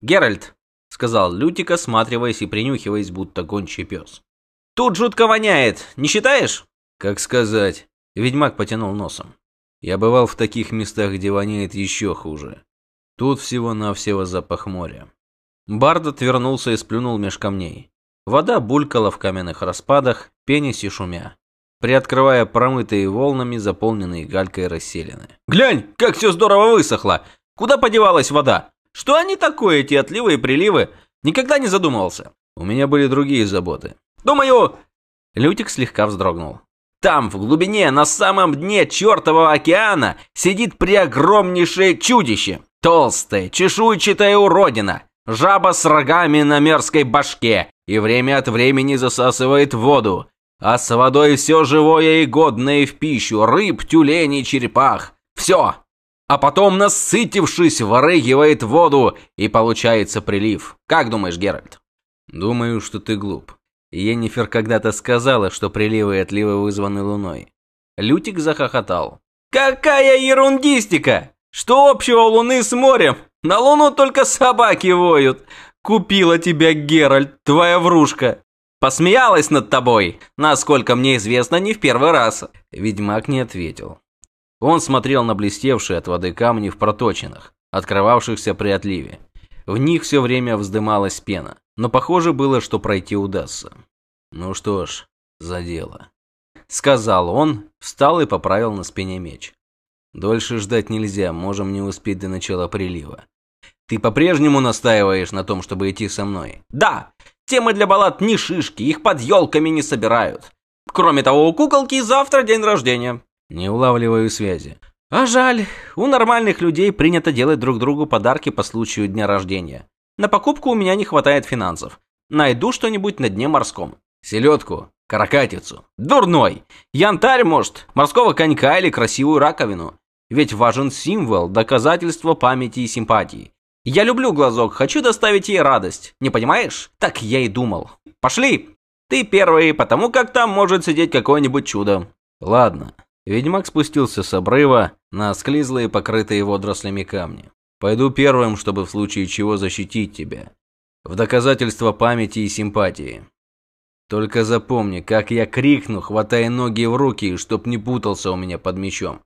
Геральт, сказал Лютик, осматриваясь и принюхиваясь, будто гончий пес. Тут жутко воняет, не считаешь? Как сказать? Ведьмак потянул носом. Я бывал в таких местах, где воняет еще хуже. Тут всего-навсего запах моря. Бард отвернулся и сплюнул меж камней. Вода булькала в каменных распадах, пенясь и шумя, приоткрывая промытые волнами, заполненные галькой расселены. «Глянь, как все здорово высохло! Куда подевалась вода? Что они такое, эти отливы и приливы? Никогда не задумывался. У меня были другие заботы. Думаю...» Лютик слегка вздрогнул. «Там, в глубине, на самом дне чертового океана, сидит преогромнейшее чудище. Толстое, чешуйчатая уродина. Жаба с рогами на мерзкой башке. И время от времени засасывает воду. А с водой все живое и годное в пищу. Рыб, тюленей, черепах. Все а потом, насытившись, ворыгивает воду, и получается прилив. Как думаешь, Геральт? Думаю, что ты глуп. Енифер когда-то сказала, что приливы и отливы вызваны луной. Лютик захохотал. Какая ерундистика! Что общего луны с морем? На луну только собаки воют. Купила тебя, Геральт, твоя врушка. Посмеялась над тобой, насколько мне известно, не в первый раз. Ведьмак не ответил. Он смотрел на блестевшие от воды камни в проточинах, открывавшихся при отливе. В них все время вздымалась пена, но похоже было, что пройти удастся. «Ну что ж, за дело», — сказал он, встал и поправил на спине меч. «Дольше ждать нельзя, можем не успеть до начала прилива. Ты по-прежнему настаиваешь на том, чтобы идти со мной?» «Да! Темы для баллад не шишки, их под елками не собирают. Кроме того, у куколки завтра день рождения. Не улавливаю связи. А жаль, у нормальных людей принято делать друг другу подарки по случаю дня рождения. На покупку у меня не хватает финансов. Найду что-нибудь на дне морском. Селедку, каракатицу. Дурной. Янтарь, может, морского конька или красивую раковину. Ведь важен символ, доказательство памяти и симпатии. Я люблю глазок, хочу доставить ей радость. Не понимаешь? Так я и думал. Пошли. Ты первый, потому как там может сидеть какое-нибудь чудо. Ладно. Ведьмак спустился с обрыва на склизлые, покрытые водорослями камни. «Пойду первым, чтобы в случае чего защитить тебя. В доказательство памяти и симпатии. Только запомни, как я крикну, хватая ноги в руки, чтоб не путался у меня под мечом.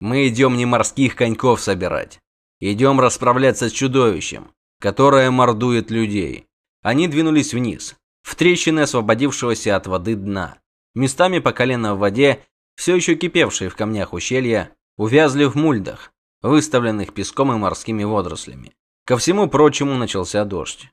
Мы идем не морских коньков собирать. Идем расправляться с чудовищем, которое мордует людей». Они двинулись вниз, в трещины освободившегося от воды дна. Местами по колено в воде все еще кипевшие в камнях ущелья, увязли в мульдах, выставленных песком и морскими водорослями. Ко всему прочему начался дождь.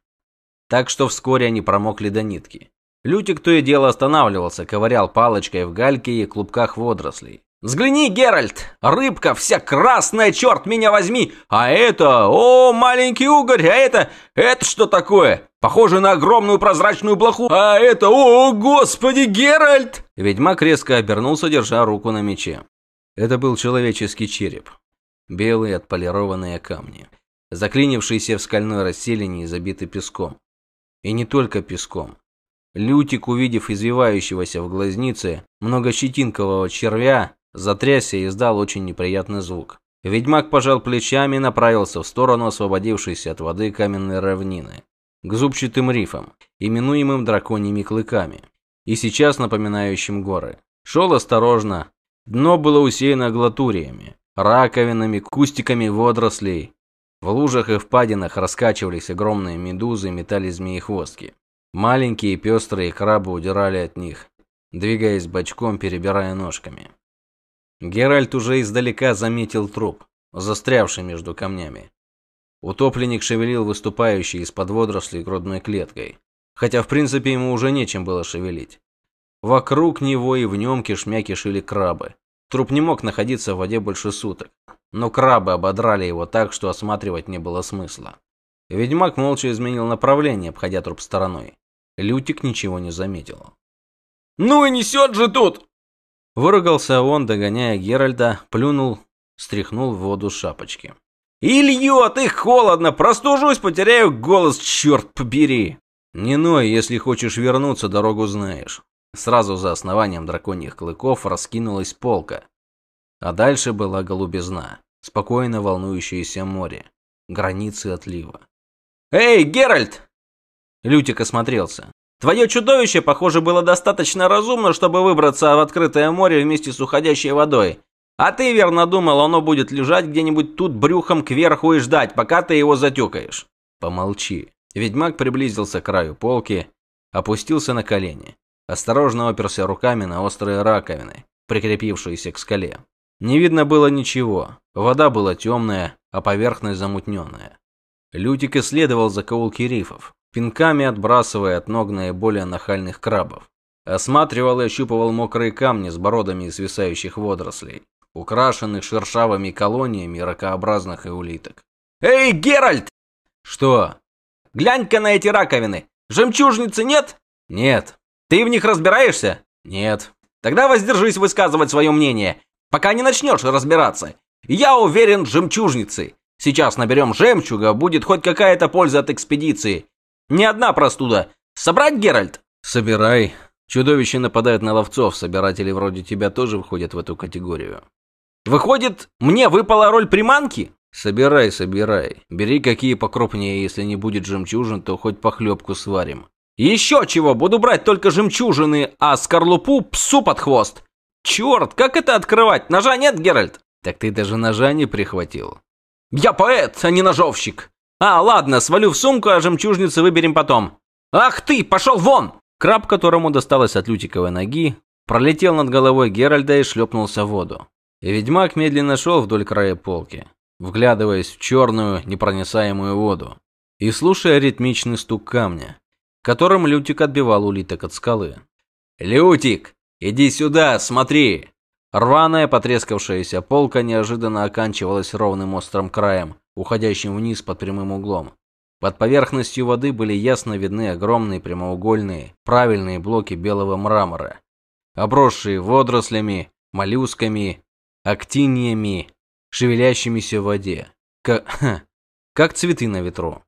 Так что вскоре они промокли до нитки. Лютик то и дело останавливался, ковырял палочкой в гальке и клубках водорослей. «Взгляни, Геральт! Рыбка вся красная, черт меня возьми! А это... О, маленький угорь! А это... Это что такое? Похоже на огромную прозрачную блоху! А это... О, господи, Геральт!» Ведьмак резко обернулся, держа руку на мече. Это был человеческий череп. Белые отполированные камни, заклинившиеся в скальной расселине и забиты песком. И не только песком. Лютик, увидев извивающегося в глазнице многощетинкового червя, затрясся и издал очень неприятный звук. Ведьмак пожал плечами и направился в сторону освободившейся от воды каменной равнины, к зубчатым рифам, именуемым драконьими клыками и сейчас напоминающим горы. Шел осторожно. Дно было усеяно глатуриями, раковинами, кустиками водорослей. В лужах и впадинах раскачивались огромные медузы и метали змеи-хвостки. Маленькие пестрые крабы удирали от них, двигаясь бочком, перебирая ножками. Геральт уже издалека заметил труп, застрявший между камнями. Утопленник шевелил выступающей из-под водорослей грудной клеткой хотя в принципе ему уже нечем было шевелить. Вокруг него и в нем кишмя кишили крабы. Труп не мог находиться в воде больше суток, но крабы ободрали его так, что осматривать не было смысла. Ведьмак молча изменил направление, обходя труп стороной. Лютик ничего не заметил. «Ну и несет же тут!» Выругался он, догоняя Геральда, плюнул, стряхнул в воду шапочки. «И льет, и холодно, простужусь, потеряю голос, черт побери!» Не ной, если хочешь вернуться, дорогу знаешь. Сразу за основанием драконьих клыков раскинулась полка. А дальше была голубизна, спокойно волнующееся море, границы отлива. Эй, Геральт! Лютик осмотрелся. Твое чудовище, похоже, было достаточно разумно, чтобы выбраться в открытое море вместе с уходящей водой. А ты верно думал, оно будет лежать где-нибудь тут брюхом кверху и ждать, пока ты его затюкаешь. Помолчи. Ведьмак приблизился к краю полки, опустился на колени. Осторожно оперся руками на острые раковины, прикрепившиеся к скале. Не видно было ничего. Вода была темная, а поверхность замутненная. Лютик исследовал закоулки рифов, пинками отбрасывая от ног наиболее нахальных крабов. Осматривал и ощупывал мокрые камни с бородами и свисающих водорослей, украшенных шершавыми колониями ракообразных и улиток. «Эй, Геральт!» «Что?» «Глянь-ка на эти раковины! Жемчужницы нет?» «Нет». «Ты в них разбираешься?» «Нет». «Тогда воздержись высказывать свое мнение, пока не начнешь разбираться. Я уверен, жемчужницы. Сейчас наберем жемчуга, будет хоть какая-то польза от экспедиции. Не одна простуда. Собрать, Геральт? Собирай. Чудовища нападают на ловцов, собиратели вроде тебя тоже входят в эту категорию. Выходит, мне выпала роль приманки? Собирай, собирай. Бери какие покрупнее, если не будет жемчужин, то хоть похлебку сварим. Еще чего, буду брать только жемчужины, а скорлупу псу под хвост. Черт, как это открывать? Ножа нет, Геральт? Так ты даже ножа не прихватил. Я поэт, а не ножовщик. А, ладно, свалю в сумку, а жемчужницы выберем потом. Ах ты, пошел вон! Краб, которому досталось от Лютиковой ноги, пролетел над головой Геральда и шлепнулся в воду. И ведьмак медленно шел вдоль края полки, вглядываясь в черную, непроницаемую воду и слушая ритмичный стук камня, которым Лютик отбивал улиток от скалы. «Лютик, иди сюда, смотри!» Рваная, потрескавшаяся полка неожиданно оканчивалась ровным острым краем, уходящим вниз под прямым углом. Под поверхностью воды были ясно видны огромные прямоугольные, правильные блоки белого мрамора, обросшие водорослями, моллюсками, актиниями, шевелящимися в воде, как, как цветы на ветру.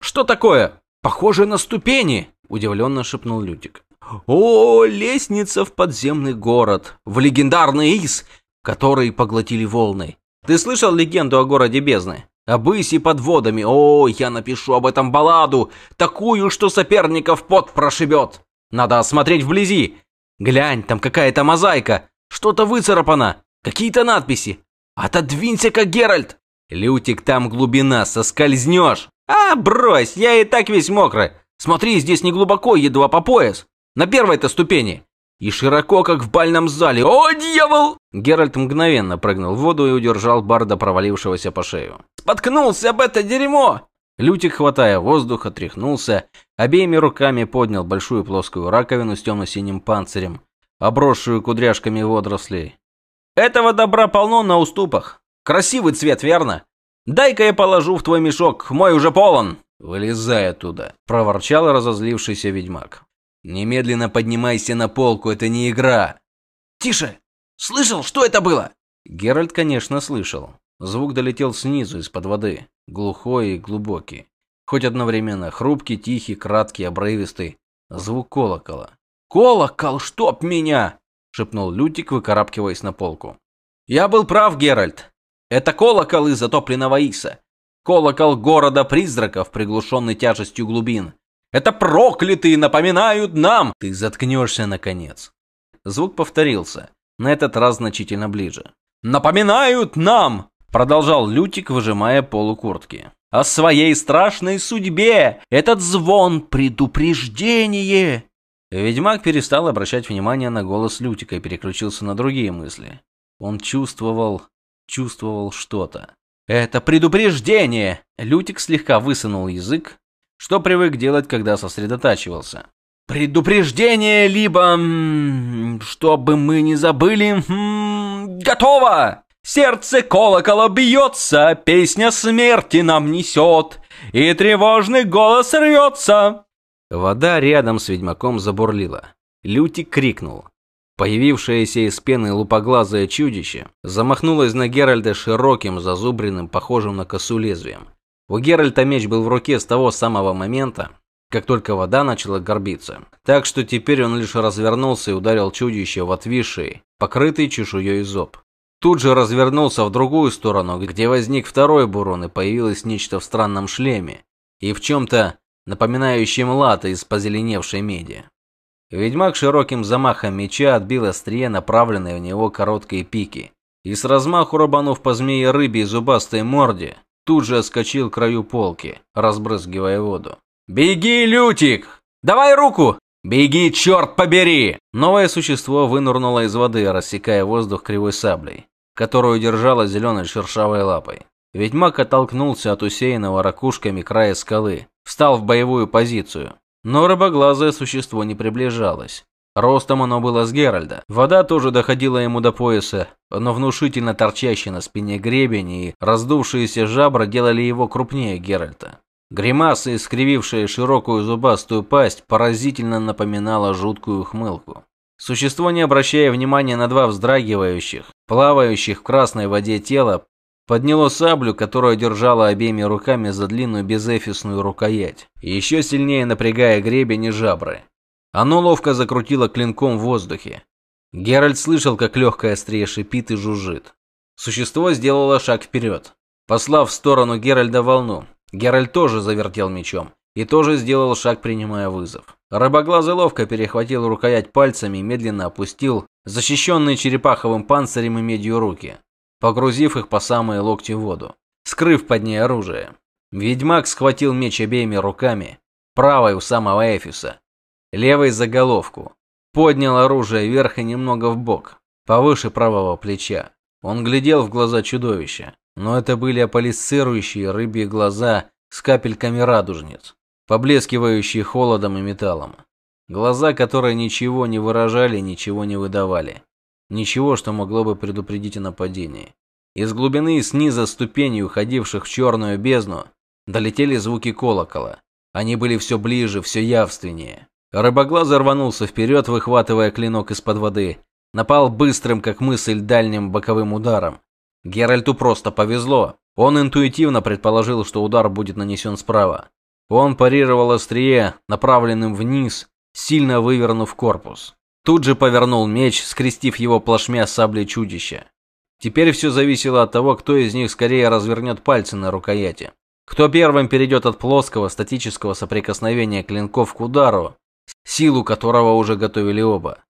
«Что такое? Похоже на ступени!» – удивленно шепнул Лютик. «О, лестница в подземный город, в легендарный Ис, который поглотили волны. Ты слышал легенду о городе бездны? Об Исе под водами. О, я напишу об этом балладу, такую, что соперников пот прошибет. Надо осмотреть вблизи. Глянь, там какая-то мозаика, что-то выцарапано, какие-то надписи. Отодвинься-ка, Геральт. Лютик, там глубина, соскользнешь. А, брось, я и так весь мокрый. Смотри, здесь не глубоко, едва по пояс. На первой-то ступени. И широко, как в бальном зале. О, дьявол! Геральт мгновенно прыгнул в воду и удержал Барда, провалившегося по шею. Споткнулся об это дерьмо! Лютик, хватая воздух, отряхнулся, обеими руками поднял большую плоскую раковину с темно-синим панцирем, обросшую кудряшками водорослей. «Этого добра полно на уступах. Красивый цвет, верно? Дай-ка я положу в твой мешок, мой уже полон!» «Вылезай оттуда!» – проворчал разозлившийся ведьмак. Немедленно поднимайся на полку, это не игра. Тише! Слышал, что это было? Геральт, конечно, слышал. Звук долетел снизу, из-под воды, глухой и глубокий. Хоть одновременно хрупкий, тихий, краткий, обрывистый. Звук колокола. «Колокол, чтоб меня!» – шепнул Лютик, выкарабкиваясь на полку. «Я был прав, Геральт. Это колокол из затопленного Иса. Колокол города призраков, приглушенный тяжестью глубин. Это проклятые напоминают нам!» «Ты заткнешься, наконец!» Звук повторился, на этот раз значительно ближе. «Напоминают нам!» Продолжал Лютик, выжимая полу куртки. «О своей страшной судьбе! Этот звон — предупреждение!» Ведьмак перестал обращать внимание на голос Лютика и переключился на другие мысли. Он чувствовал... чувствовал что-то. «Это предупреждение!» Лютик слегка высунул язык, что привык делать, когда сосредотачивался. «Предупреждение, либо... чтобы мы не забыли... готово! Сердце колокола бьется, песня смерти нам несет, и тревожный голос рвется!» Вода рядом с ведьмаком забурлила. Лютик крикнул. Появившееся из пены лупоглазое чудище замахнулось на Геральда широким, зазубренным, похожим на косу лезвием. У Геральта меч был в руке с того самого момента, как только вода начала горбиться. Так что теперь он лишь развернулся и ударил чудище в отвисший, покрытый чешуей зоб. Тут же развернулся в другую сторону, где возник второй бурон и появилось нечто в странном шлеме, и в чем-то напоминающем латы из позеленевшей меди. Ведьмак широким замахом меча отбил острие, направленное в него короткие пики, и с размаху рубанув по змее рыбе и зубастой морде, тут же отскочил к краю полки, разбрызгивая воду. «Беги, Лютик! Давай руку! Беги, черт побери!» Новое существо вынырнуло из воды, рассекая воздух кривой саблей, которую держало зеленой шершавой лапой. Ведьмак оттолкнулся от усеянного ракушками края скалы, встал в боевую позицию. Но рыбоглазое существо не приближалось. Ростом оно было с Геральда. Вода тоже доходила ему до пояса, но внушительно торчащий на спине гребень и раздувшиеся жабры делали его крупнее Геральта. Гримаса, искривившая широкую зубастую пасть, поразительно напоминала жуткую хмылку. Существо, не обращая внимания на два вздрагивающих, плавающих в красной воде тела, Подняло саблю, которую держало обеими руками за длинную безэфисную рукоять, еще сильнее напрягая гребень и жабры. Оно ловко закрутило клинком в воздухе. Геральт слышал, как легкое острие шипит и жужжит. Существо сделало шаг вперед, послав в сторону Геральда волну. Геральт тоже завертел мечом и тоже сделал шаг, принимая вызов. Рыбоглазый ловко перехватил рукоять пальцами и медленно опустил защищенные черепаховым панцирем и медью руки погрузив их по самые локти в воду, скрыв под ней оружие. Ведьмак схватил меч обеими руками, правой у самого Эфиса, левой за головку, поднял оружие вверх и немного в бок, повыше правого плеча. Он глядел в глаза чудовища, но это были аполисцирующие рыбьи глаза с капельками радужниц, поблескивающие холодом и металлом. Глаза, которые ничего не выражали, ничего не выдавали. Ничего, что могло бы предупредить о нападении. Из глубины снизу ступеней, уходивших в черную бездну, долетели звуки колокола. Они были все ближе, все явственнее. Рыбоглазый рванулся вперед, выхватывая клинок из-под воды. Напал быстрым, как мысль, дальним боковым ударом. Геральту просто повезло. Он интуитивно предположил, что удар будет нанесен справа. Он парировал острие, направленным вниз, сильно вывернув корпус. Тут же повернул меч, скрестив его плашмя саблей чудища. Теперь все зависело от того, кто из них скорее развернет пальцы на рукояти. Кто первым перейдет от плоского статического соприкосновения клинков к удару, силу которого уже готовили оба.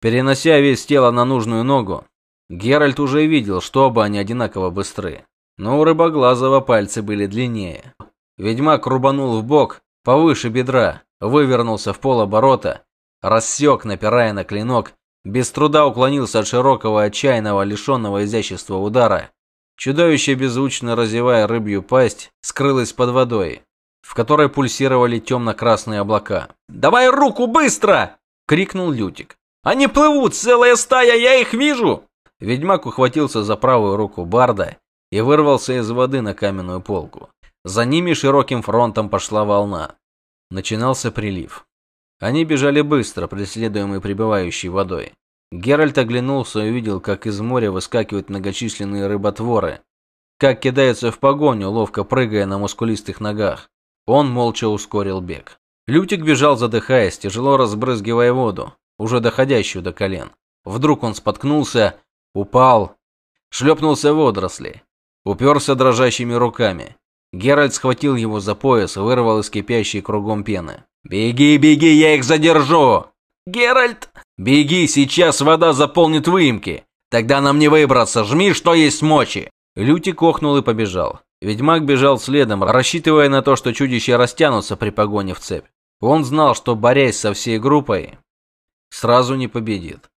Перенося весь тело на нужную ногу, Геральт уже видел, что оба они одинаково быстры. Но у Рыбоглазого пальцы были длиннее. Ведьмак рубанул в бок, повыше бедра, вывернулся в полоборота рассек, напирая на клинок, без труда уклонился от широкого, отчаянного, лишенного изящества удара. Чудовище, беззвучно разевая рыбью пасть, скрылось под водой, в которой пульсировали темно-красные облака. «Давай руку, быстро!» — крикнул Лютик. «Они плывут, целая стая, я их вижу!» Ведьмак ухватился за правую руку Барда и вырвался из воды на каменную полку. За ними широким фронтом пошла волна. Начинался прилив. Они бежали быстро, преследуемые прибывающей водой. Геральт оглянулся и увидел, как из моря выскакивают многочисленные рыботворы, как кидаются в погоню, ловко прыгая на мускулистых ногах. Он молча ускорил бег. Лютик бежал, задыхаясь, тяжело разбрызгивая воду, уже доходящую до колен. Вдруг он споткнулся, упал, шлепнулся в водоросли, уперся дрожащими руками. Геральт схватил его за пояс и вырвал из кипящей кругом пены. «Беги, беги, я их задержу!» «Геральт!» «Беги, сейчас вода заполнит выемки! Тогда нам не выбраться, жми, что есть мочи!» Люти кохнул и побежал. Ведьмак бежал следом, рассчитывая на то, что чудища растянутся при погоне в цепь. Он знал, что, борясь со всей группой, сразу не победит.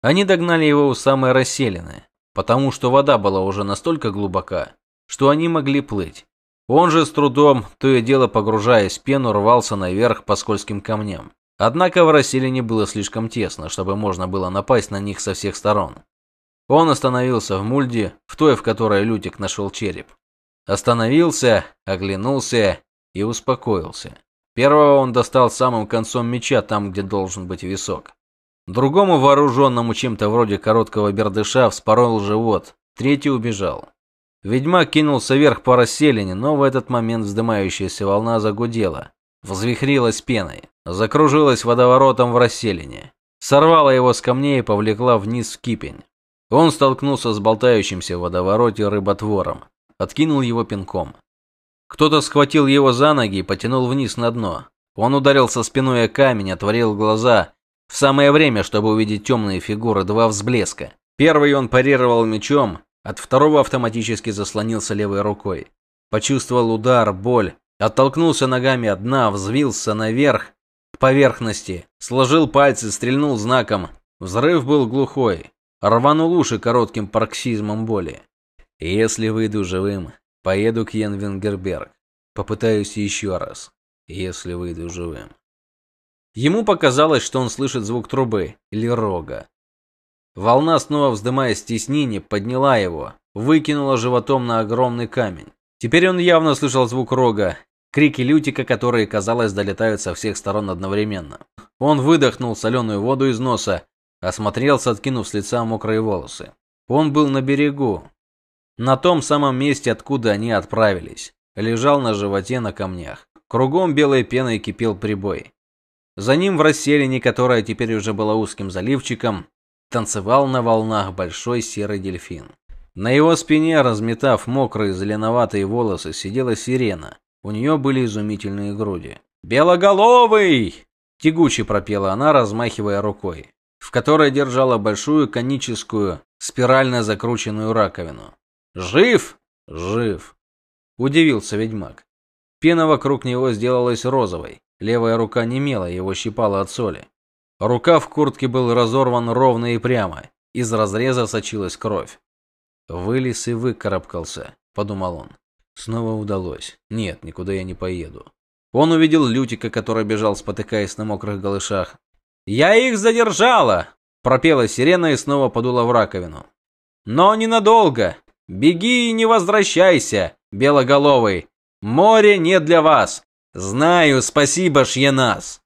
Они догнали его у самой расселины, потому что вода была уже настолько глубока, что они могли плыть. Он же с трудом, то и дело погружаясь в пену, рвался наверх по скользким камням. Однако в расселине было слишком тесно, чтобы можно было напасть на них со всех сторон. Он остановился в мульде, в той, в которой Лютик нашел череп. Остановился, оглянулся и успокоился. Первого он достал самым концом меча, там, где должен быть висок. Другому, вооруженному чем-то вроде короткого бердыша, вспорол живот, третий убежал. Ведьмак кинулся вверх по расселине, но в этот момент вздымающаяся волна загудела, взвихрилась пеной, закружилась водоворотом в расселине, сорвала его с камней и повлекла вниз в кипень. Он столкнулся с болтающимся в водовороте рыботвором, откинул его пинком. Кто-то схватил его за ноги и потянул вниз на дно. Он ударился спиной о камень, отворил глаза. В самое время, чтобы увидеть темные фигуры, два взблеска. Первый он парировал мечом, от второго автоматически заслонился левой рукой. Почувствовал удар, боль, оттолкнулся ногами от дна, взвился наверх, к поверхности, сложил пальцы, стрельнул знаком. Взрыв был глухой. Рванул уши коротким парксизмом боли. Если выйду живым, поеду к Йенвингерберг. Попытаюсь еще раз, если выйду живым. Ему показалось, что он слышит звук трубы или рога. Волна, снова вздымаясь в теснине, подняла его, выкинула животом на огромный камень. Теперь он явно слышал звук рога, крики Лютика, которые, казалось, долетают со всех сторон одновременно. Он выдохнул соленую воду из носа, осмотрелся, откинув с лица мокрые волосы. Он был на берегу, на том самом месте, откуда они отправились. Лежал на животе на камнях. Кругом белой пеной кипел прибой. За ним в расселине, которая теперь уже была узким заливчиком, танцевал на волнах большой серый дельфин. На его спине, разметав мокрые зеленоватые волосы, сидела сирена. У нее были изумительные груди. «Белоголовый!» – тягуче пропела она, размахивая рукой, в которой держала большую коническую, спирально закрученную раковину. «Жив?» «Жив!» – удивился ведьмак. Пена вокруг него сделалась розовой. Левая рука немела, его щипала от соли. Рукав куртки был разорван ровно и прямо. Из разреза сочилась кровь. Вылез и выкарабкался, подумал он. Снова удалось. Нет, никуда я не поеду. Он увидел Лютика, который бежал, спотыкаясь на мокрых голышах. "Я их задержала", пропела сирена и снова подула в раковину. "Но ненадолго. Беги и не возвращайся, белоголовый. Море не для вас. Знаю, спасибо, Шьенас".